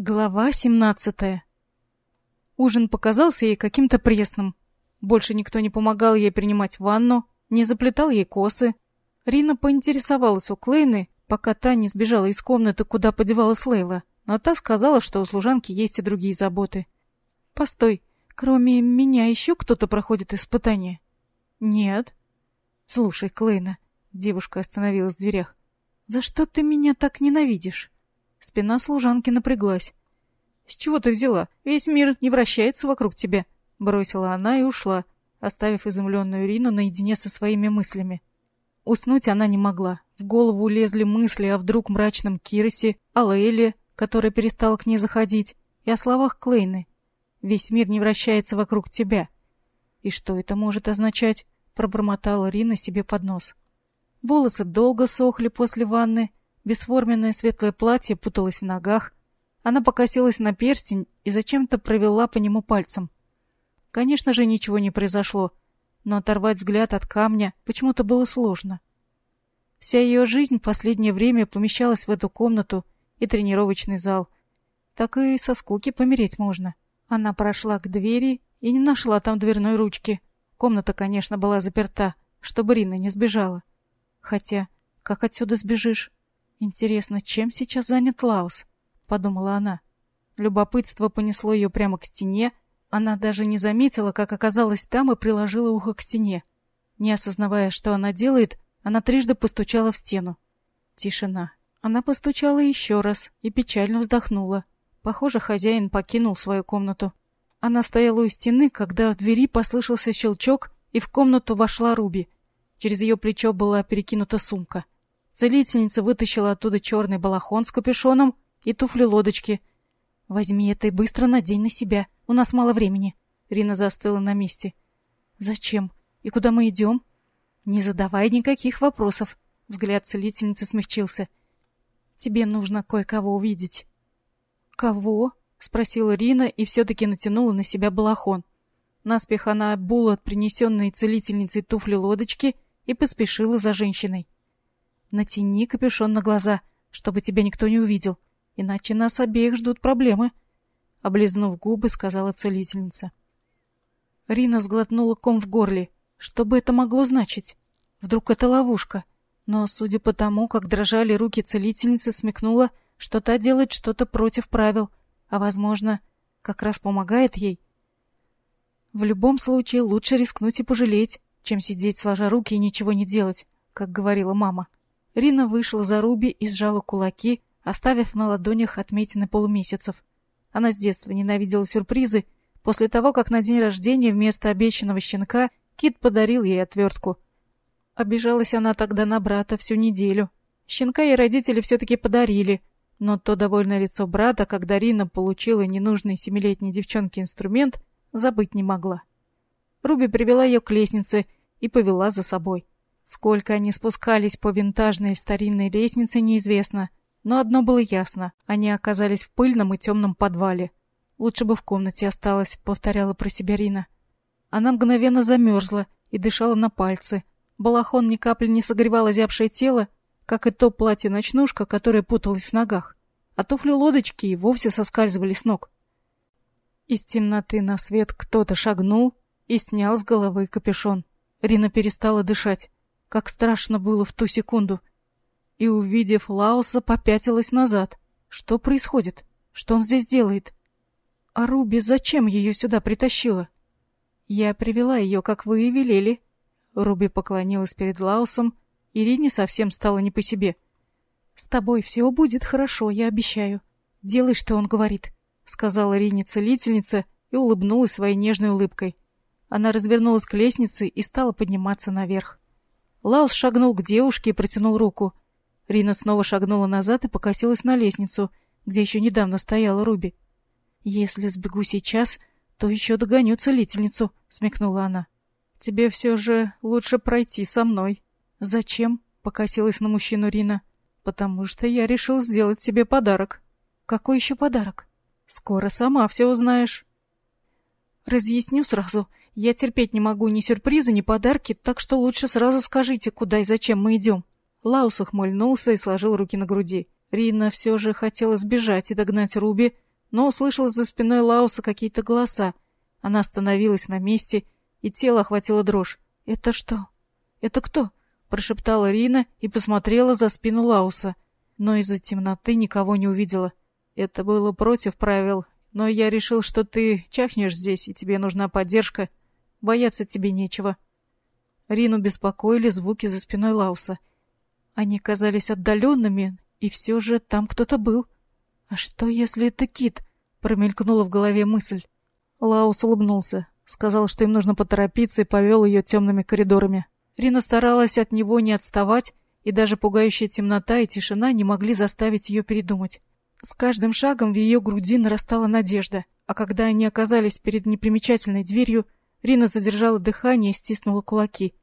Глава 17. Ужин показался ей каким-то пресным. Больше никто не помогал ей принимать ванну, не заплетал ей косы. Рина поинтересовалась у Клейны, пока та не сбежала из комнаты, куда подевалась Лейла, но та сказала, что у служанки есть и другие заботы. «Постой, кроме меня еще кто-то проходит испытание?» «Нет». «Слушай, Клейна», — девушка остановилась в дверях, — «за что ты меня так ненавидишь?» Спина служанки напряглась. «С чего ты взяла? Весь мир не вращается вокруг тебя», — бросила она и ушла, оставив изумленную Ирину наедине со своими мыслями. Уснуть она не могла. В голову лезли мысли о вдруг мрачном Киросе, о Лейле, которая перестала к ней заходить, и о словах Клейны. «Весь мир не вращается вокруг тебя». «И что это может означать?» — пробормотала Рина себе под нос. Волосы долго сохли после ванны, Бесформенное светлое платье путалось в ногах. Она покосилась на перстень и зачем-то провела по нему пальцем. Конечно же, ничего не произошло, но оторвать взгляд от камня почему-то было сложно. Вся ее жизнь в последнее время помещалась в эту комнату и тренировочный зал. Так и со скуки помереть можно. Она прошла к двери и не нашла там дверной ручки. Комната, конечно, была заперта, чтобы Рина не сбежала. Хотя, как отсюда сбежишь? Интересно, чем сейчас занят Лаус? подумала она. Любопытство понесло ее прямо к стене. Она даже не заметила, как оказалась там и приложила ухо к стене. Не осознавая, что она делает, она трижды постучала в стену. Тишина. Она постучала еще раз и печально вздохнула. Похоже, хозяин покинул свою комнату. Она стояла у стены, когда в двери послышался щелчок, и в комнату вошла Руби. Через ее плечо была перекинута сумка. Целительница вытащила оттуда черный балахон с капюшоном и туфли-лодочки. «Возьми это и быстро надень на себя. У нас мало времени». Рина застыла на месте. «Зачем? И куда мы идем?» «Не задавай никаких вопросов». Взгляд целительницы смягчился. «Тебе нужно кое-кого увидеть». «Кого?» — спросила Рина и все-таки натянула на себя балахон. Наспех она обула принесенные целительницей туфли-лодочки и поспешила за женщиной. Натяни капюшон на глаза, чтобы тебя никто не увидел, иначе нас обеих ждут проблемы, облизнув губы, сказала целительница. Рина сглотнула ком в горле. Что бы это могло значить? Вдруг это ловушка? Но, судя по тому, как дрожали руки целительницы, смекнула, что та делает что-то против правил, а, возможно, как раз помогает ей. В любом случае лучше рискнуть и пожалеть, чем сидеть сложа руки и ничего не делать, как говорила мама. Рина вышла за Руби и сжала кулаки, оставив на ладонях отметины полумесяцев. Она с детства ненавидела сюрпризы. После того, как на день рождения вместо обещанного щенка Кит подарил ей отвертку. Обижалась она тогда на брата всю неделю. Щенка ей родители все-таки подарили, но то довольное лицо брата, когда Рина получила ненужный семилетней девчонке инструмент, забыть не могла. Руби привела ее к лестнице и повела за собой. Сколько они спускались по винтажной старинной лестнице, неизвестно. Но одно было ясно — они оказались в пыльном и темном подвале. «Лучше бы в комнате осталась», — повторяла про себя Рина. Она мгновенно замерзла и дышала на пальцы. Балахон ни капли не согревал озябшее тело, как и то платье-ночнушка, которое путалось в ногах. А туфли-лодочки и вовсе соскальзывали с ног. Из темноты на свет кто-то шагнул и снял с головы капюшон. Рина перестала дышать. Как страшно было в ту секунду. И, увидев Лауса, попятилась назад. Что происходит? Что он здесь делает? А Руби зачем ее сюда притащила? Я привела ее, как вы и велели. Руби поклонилась перед Лаусом, Ирине совсем стало не по себе. С тобой все будет хорошо, я обещаю. Делай, что он говорит, сказала Ирине целительница и улыбнулась своей нежной улыбкой. Она развернулась к лестнице и стала подниматься наверх. Лаус шагнул к девушке и протянул руку. Рина снова шагнула назад и покосилась на лестницу, где еще недавно стояла Руби. «Если сбегу сейчас, то еще догоню целительницу», — смекнула она. «Тебе все же лучше пройти со мной». «Зачем?» — покосилась на мужчину Рина. «Потому что я решил сделать тебе подарок». «Какой еще подарок?» «Скоро сама все узнаешь». «Разъясню сразу. Я терпеть не могу ни сюрпризы, ни подарки, так что лучше сразу скажите, куда и зачем мы идем». Лаус ухмыльнулся и сложил руки на груди. Рина все же хотела сбежать и догнать Руби, но услышала за спиной Лауса какие-то голоса. Она остановилась на месте, и тело охватило дрожь. «Это что? Это кто?» — прошептала Рина и посмотрела за спину Лауса, но из-за темноты никого не увидела. Это было против правил, но я решил, что ты чахнешь здесь, и тебе нужна поддержка. Бояться тебе нечего. Рину беспокоили звуки за спиной Лауса. Они казались отдаленными, и все же там кто-то был. А что, если это Кит? Промелькнула в голове мысль. Лаус улыбнулся, сказал, что им нужно поторопиться, и повел ее темными коридорами. Рина старалась от него не отставать, и даже пугающая темнота и тишина не могли заставить ее передумать. С каждым шагом в ее груди нарастала надежда, а когда они оказались перед непримечательной дверью, Рина задержала дыхание и стиснула кулаки.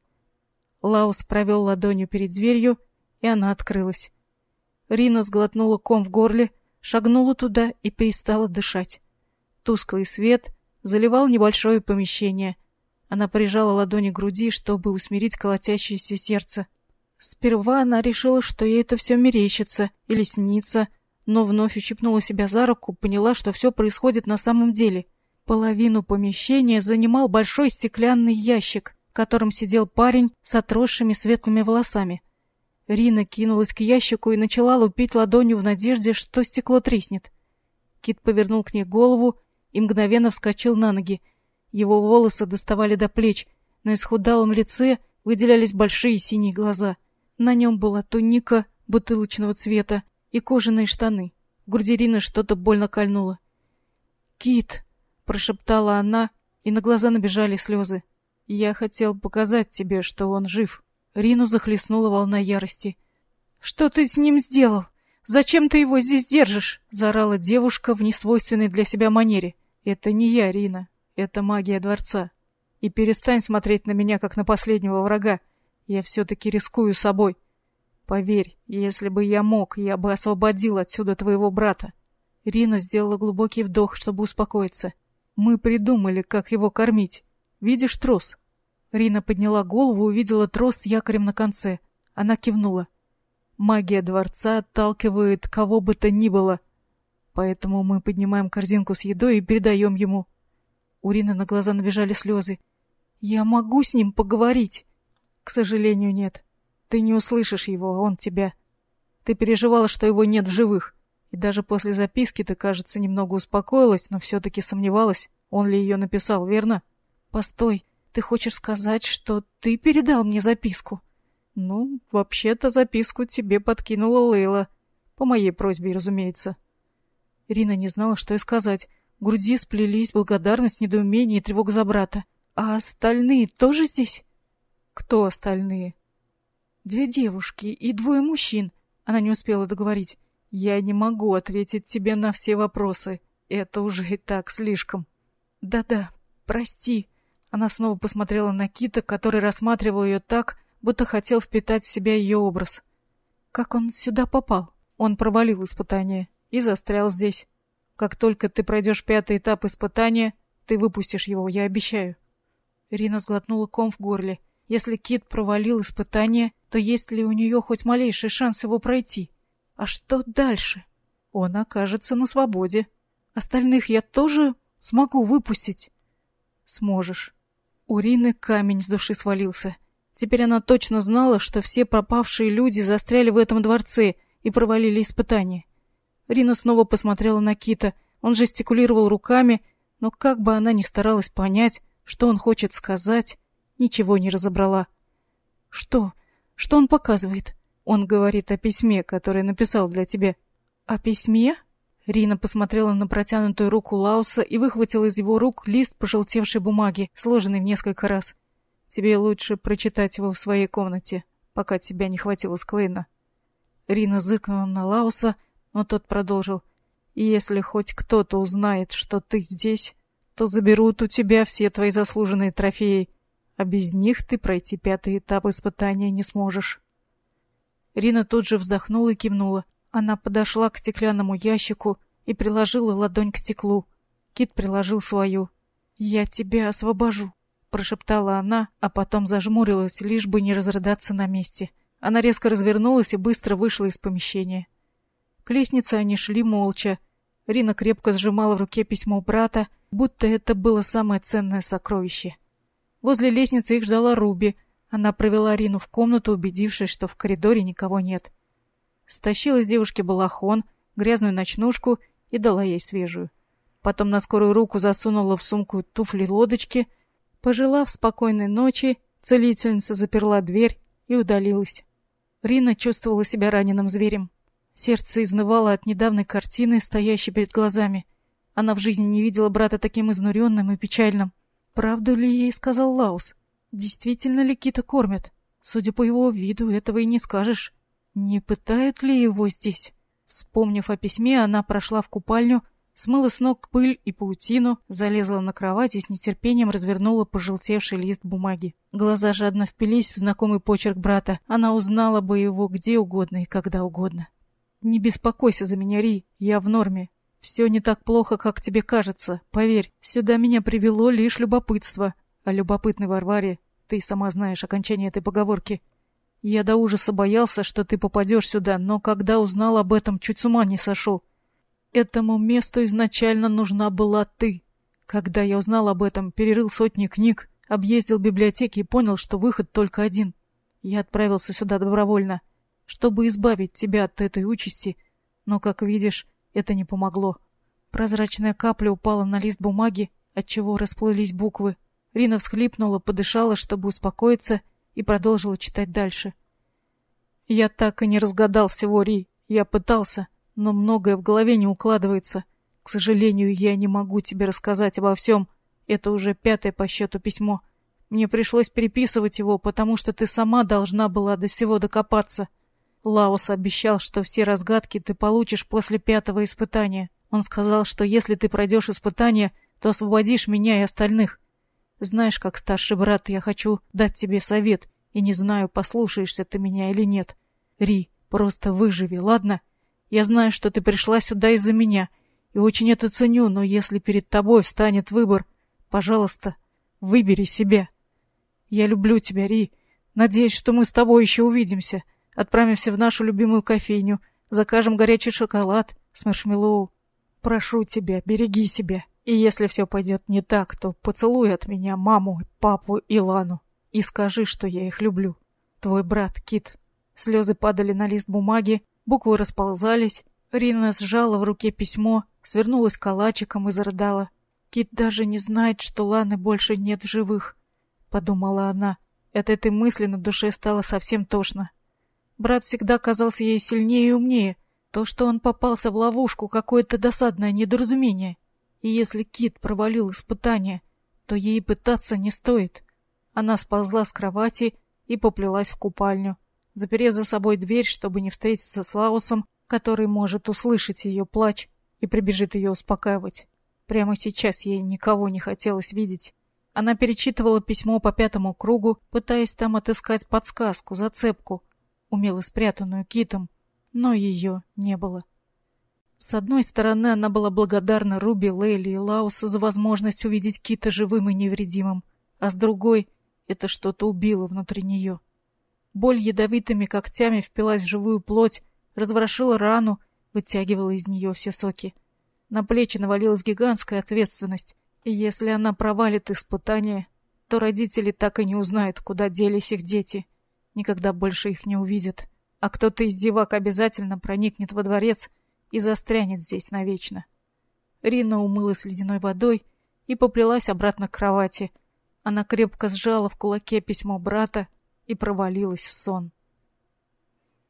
Лаус провел ладонью перед дверью, и она открылась. Рина сглотнула ком в горле, шагнула туда и перестала дышать. Тусклый свет заливал небольшое помещение. Она прижала ладони к груди, чтобы усмирить колотящееся сердце. Сперва она решила, что ей это все мерещится или снится, но вновь ущипнула себя за руку, поняла, что все происходит на самом деле. Половину помещения занимал большой стеклянный ящик, в котором сидел парень с отросшими светлыми волосами. Рина кинулась к ящику и начала лупить ладонью в надежде, что стекло треснет. Кит повернул к ней голову и мгновенно вскочил на ноги. Его волосы доставали до плеч, на исхудалом лице выделялись большие синие глаза. На нем была туника бутылочного цвета, и кожаные штаны. В груди Рины что-то больно кольнуло. «Кит!» — прошептала она, и на глаза набежали слезы. «Я хотел показать тебе, что он жив». Рину захлестнула волна ярости. «Что ты с ним сделал? Зачем ты его здесь держишь?» — заорала девушка в несвойственной для себя манере. «Это не я, Рина. Это магия дворца. И перестань смотреть на меня, как на последнего врага. Я все-таки рискую собой. Поверь, если бы я мог, я бы освободил отсюда твоего брата. Рина сделала глубокий вдох, чтобы успокоиться. Мы придумали, как его кормить. Видишь трос? Рина подняла голову увидела трос с якорем на конце. Она кивнула. Магия дворца отталкивает кого бы то ни было. Поэтому мы поднимаем корзинку с едой и передаем ему. У Рины на глаза набежали слезы. Я могу с ним поговорить? К сожалению, нет. Ты не услышишь его, а он тебя. Ты переживала, что его нет в живых. И даже после записки ты, кажется, немного успокоилась, но все-таки сомневалась, он ли ее написал, верно? Постой, ты хочешь сказать, что ты передал мне записку? Ну, вообще-то записку тебе подкинула Лейла. По моей просьбе, разумеется. Ирина не знала, что и сказать. В груди сплелись благодарность, недоумение и тревога за брата. А остальные тоже здесь? Кто остальные? Две девушки и двое мужчин. Она не успела договорить. Я не могу ответить тебе на все вопросы. Это уже и так слишком. Да-да, прости. Она снова посмотрела на Кита, который рассматривал ее так, будто хотел впитать в себя ее образ. Как он сюда попал? Он провалил испытание и застрял здесь. Как только ты пройдешь пятый этап испытания, ты выпустишь его, я обещаю. Рина сглотнула ком в горле. Если Кит провалил испытание, то есть ли у нее хоть малейший шанс его пройти? А что дальше? Он окажется на свободе. Остальных я тоже смогу выпустить. Сможешь. У Рины камень с души свалился. Теперь она точно знала, что все пропавшие люди застряли в этом дворце и провалили испытание. Рина снова посмотрела на Кита. Он жестикулировал руками, но как бы она ни старалась понять, что он хочет сказать, ничего не разобрала. Что? Что он показывает? Он говорит о письме, которое написал для тебя. О письме? Рина посмотрела на протянутую руку Лауса и выхватила из его рук лист пожелтевшей бумаги, сложенный в несколько раз. Тебе лучше прочитать его в своей комнате, пока тебя не хватило с Клейна. Рина зыкнула на Лауса, но тот продолжил. И если хоть кто-то узнает, что ты здесь, то заберут у тебя все твои заслуженные трофеи а без них ты пройти пятый этап испытания не сможешь. Рина тут же вздохнула и кивнула. Она подошла к стеклянному ящику и приложила ладонь к стеклу. Кит приложил свою. «Я тебя освобожу», — прошептала она, а потом зажмурилась, лишь бы не разрыдаться на месте. Она резко развернулась и быстро вышла из помещения. К лестнице они шли молча. Рина крепко сжимала в руке письмо брата, будто это было самое ценное сокровище. Возле лестницы их ждала Руби. Она провела Рину в комнату, убедившись, что в коридоре никого нет. Стащила с девушки балахон, грязную ночнушку и дала ей свежую. Потом на скорую руку засунула в сумку туфли-лодочки. Пожелав спокойной ночи, целительница заперла дверь и удалилась. Рина чувствовала себя раненым зверем. Сердце изнывало от недавней картины, стоящей перед глазами. Она в жизни не видела брата таким изнуренным и печальным. Правду ли ей сказал Лаус? Действительно ли Кита кормят? Судя по его виду, этого и не скажешь. Не пытают ли его здесь? Вспомнив о письме, она прошла в купальню, смыла с ног пыль и паутину, залезла на кровать и с нетерпением развернула пожелтевший лист бумаги. Глаза жадно впились в знакомый почерк брата. Она узнала бы его где угодно и когда угодно. Не беспокойся за меня, Ри, я в норме. Все не так плохо, как тебе кажется. Поверь, сюда меня привело лишь любопытство. А любопытной Варваре, ты сама знаешь окончание этой поговорки. Я до ужаса боялся, что ты попадешь сюда, но когда узнал об этом, чуть с ума не сошел. Этому месту изначально нужна была ты. Когда я узнал об этом, перерыл сотни книг, объездил библиотеки и понял, что выход только один. Я отправился сюда добровольно чтобы избавить тебя от этой участи, но, как видишь, это не помогло. Прозрачная капля упала на лист бумаги, отчего расплылись буквы. Рина всхлипнула, подышала, чтобы успокоиться, и продолжила читать дальше. «Я так и не разгадал всего, Ри. Я пытался, но многое в голове не укладывается. К сожалению, я не могу тебе рассказать обо всем. Это уже пятое по счету письмо. Мне пришлось переписывать его, потому что ты сама должна была до всего докопаться. Лаос обещал, что все разгадки ты получишь после пятого испытания. Он сказал, что если ты пройдешь испытание, то освободишь меня и остальных. Знаешь, как старший брат, я хочу дать тебе совет, и не знаю, послушаешься ты меня или нет. Ри, просто выживи, ладно? Я знаю, что ты пришла сюда из-за меня, и очень это ценю, но если перед тобой встанет выбор, пожалуйста, выбери себя. Я люблю тебя, Ри. Надеюсь, что мы с тобой еще увидимся. — Отправимся в нашу любимую кофейню, закажем горячий шоколад с маршмеллоу. Прошу тебя, береги себя. И если все пойдет не так, то поцелуй от меня маму, папу и Лану. И скажи, что я их люблю. Твой брат Кит. Слезы падали на лист бумаги, буквы расползались. Рина сжала в руке письмо, свернулась калачиком и зарыдала. Кит даже не знает, что Ланы больше нет в живых, подумала она. От этой мысли на душе стало совсем тошно. Брат всегда казался ей сильнее и умнее. То, что он попался в ловушку, какое-то досадное недоразумение. И если Кит провалил испытание, то ей пытаться не стоит. Она сползла с кровати и поплелась в купальню, заперев за собой дверь, чтобы не встретиться с Лаусом, который может услышать ее плач и прибежит ее успокаивать. Прямо сейчас ей никого не хотелось видеть. Она перечитывала письмо по пятому кругу, пытаясь там отыскать подсказку, зацепку, умело спрятанную китом, но ее не было. С одной стороны, она была благодарна Руби, Лейли и Лаусу за возможность увидеть кита живым и невредимым, а с другой — это что-то убило внутри нее. Боль ядовитыми когтями впилась в живую плоть, разворошила рану, вытягивала из нее все соки. На плечи навалилась гигантская ответственность, и если она провалит испытание, то родители так и не узнают, куда делись их дети — никогда больше их не увидят, а кто-то из девак обязательно проникнет во дворец и застрянет здесь навечно. Рина умылась ледяной водой и поплелась обратно к кровати. Она крепко сжала в кулаке письмо брата и провалилась в сон.